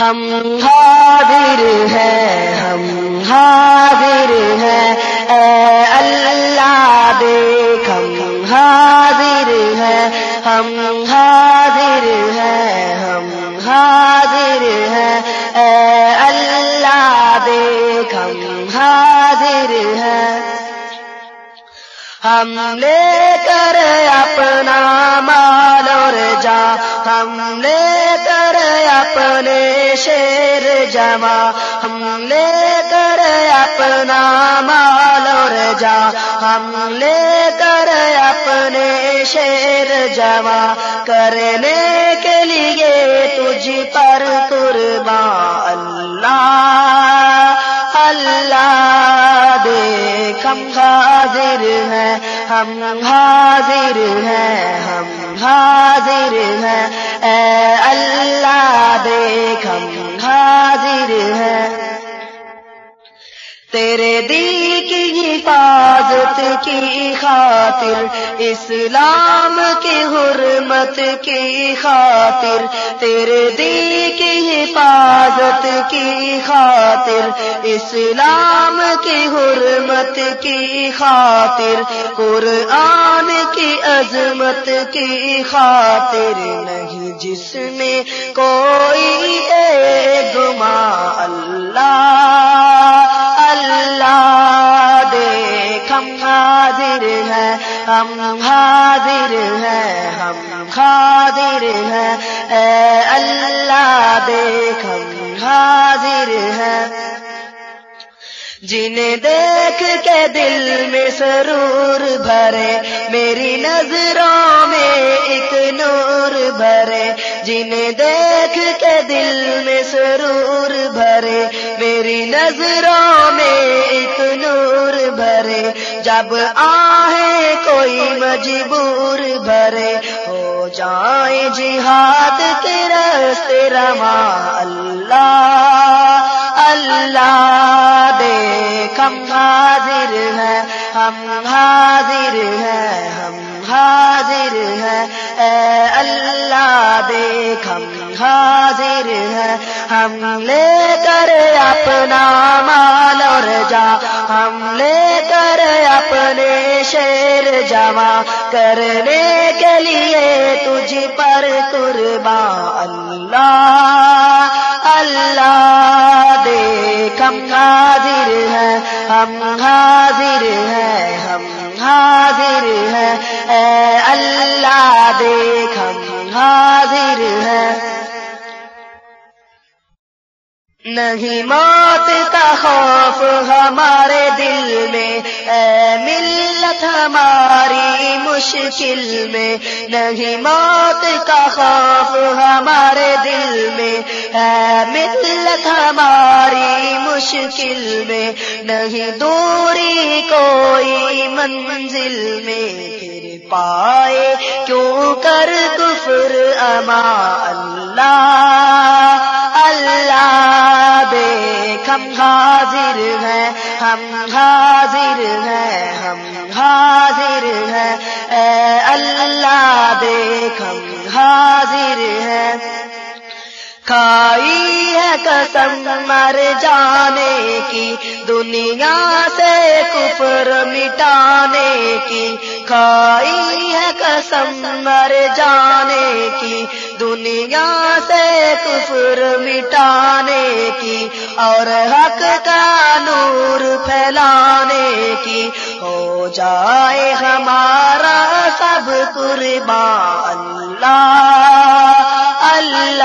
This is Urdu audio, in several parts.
ہم حاضر ہیں، ہم حاضر ہیں۔ اے اللہ، دیکھ، ہم حاضر ہیں۔ ہم حاضر ہیں، ہم حاضر ہیں۔ اے اللہ، دیکھ، ہم حاضر ہیں۔ ہم لے کر اپنا مال اور جا ہم لے اپنے شیر جمع ہم لے کر اپنا مال اور جا۔ ہم لے کر اپنے شیر جمع کرنے کے لیے تجھ پر قربان۔ اللہ اللہ، دیکھ، ہم حاضر ہیں، ہم حاضر ہیں، ہم حاضر ہیں۔ اے تیرے دل کی حفاظت کی خاطر، اسلام کی حرمت کی خاطر، تیرے دل کی حفاظت کی خاطر، اسلام کی حرمت کی خاطر، قرآن کی عظمت کی خاطر، نہیں جس میں کوئی اے گما اللہ ہم حاضر ہیں، ہم حاضر ہیں۔ اے اللہ، دیکھ، ہم حاضر ہیں۔ جنہیں دیکھ کے دل میں سرور بھرے، میری نظروں میں ایک نور بھرے۔ جنہیں دیکھ کے دل میں سرور بھرے، میری نظروں میں ایک نور بھرے۔ جب آئے کوئی مجبور بھرے، ہو جائیں جہاد کے راستے رما اللہ اللہ، دیکھ ہم حاضر ہیں، ہم حاضر ہیں۔ حاضر ہیں ہم لے کر اپنا مال اور جا۔ ہم لے کر اپنے شیر جمع کرنے کے لیے تجھ پر قربان اللہ اللہ، دیکھ، ہم حاضر ہیں۔ ہم حاضر ہیں، ہم حاضر ہیں۔ اے اللہ، دیکھ، ہم حاضر نہیں موت کا خوف ہمارے دل میں، اے ملت ہماری مشکل میں۔ نہیں موت کا خوف ہمارے دل میں، اے ملت ہماری مشکل میں۔ نہیں دوری کوئی منزل میں، پھر پائے کیوں کر کفر اما اللہ؟ ہم حاضر ہیں، ہم حاضر ہیں، ہم حاضر ہیں۔ اے اللہ دیکھ، ہم حاضر ہیں۔ کائی قسم مر جانے کی، دنیا سے کفر مٹانے کی۔ کھائی ہے قسم مر جانے کی، دنیا سے کفر مٹانے کی۔ اور حق کا نور پھیلانے کی۔ ہو جائے ہمارا سب قربان اللہ اللہ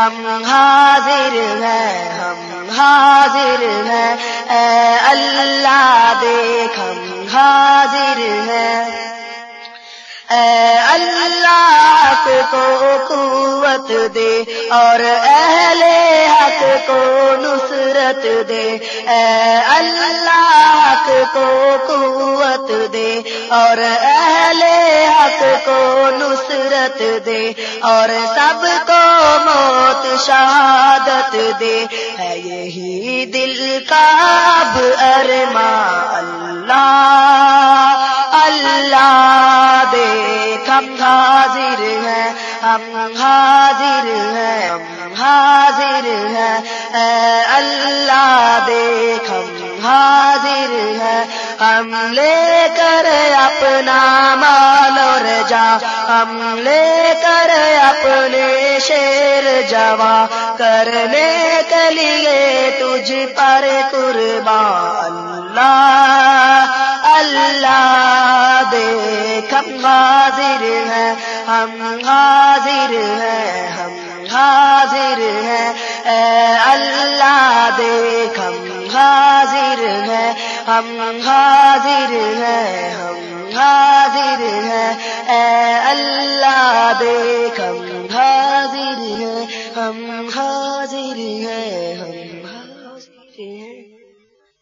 ہم حاضر ہیں، ہم حاضر ہیں۔ اے اللہ دیکھ، ہم حاضر ہیں۔ اے اللہ کو قوت دے اور اہل حق کو نصرت دے۔ اے اللہ کو قوت دے اور اہل حق کو نصرت دے اور سب کو شہادت دے ہے یہی دل کا اب ارما اللہ اللہ دیکھ، ہم حاضر ہیں، ہم حاضر ہیں، ہم حاضر ہیں۔ اے اللہ دیکھ، ہم حاضر ہیں۔ ہم لے کر اپنا مال اور جا ہم لے کر اپنے شیر جوا کرنے کے لیے تجھ پر قربان اللہ اللہ دیکھ ہم حاضر ہیں، ہم حاضر ہیں، ہم حاضر ہیں۔ اے اللہ دیکھ، ہم حاضر ہیں، ہم حاضر ہیں، ہم حاضر ہیں۔ اے اللہ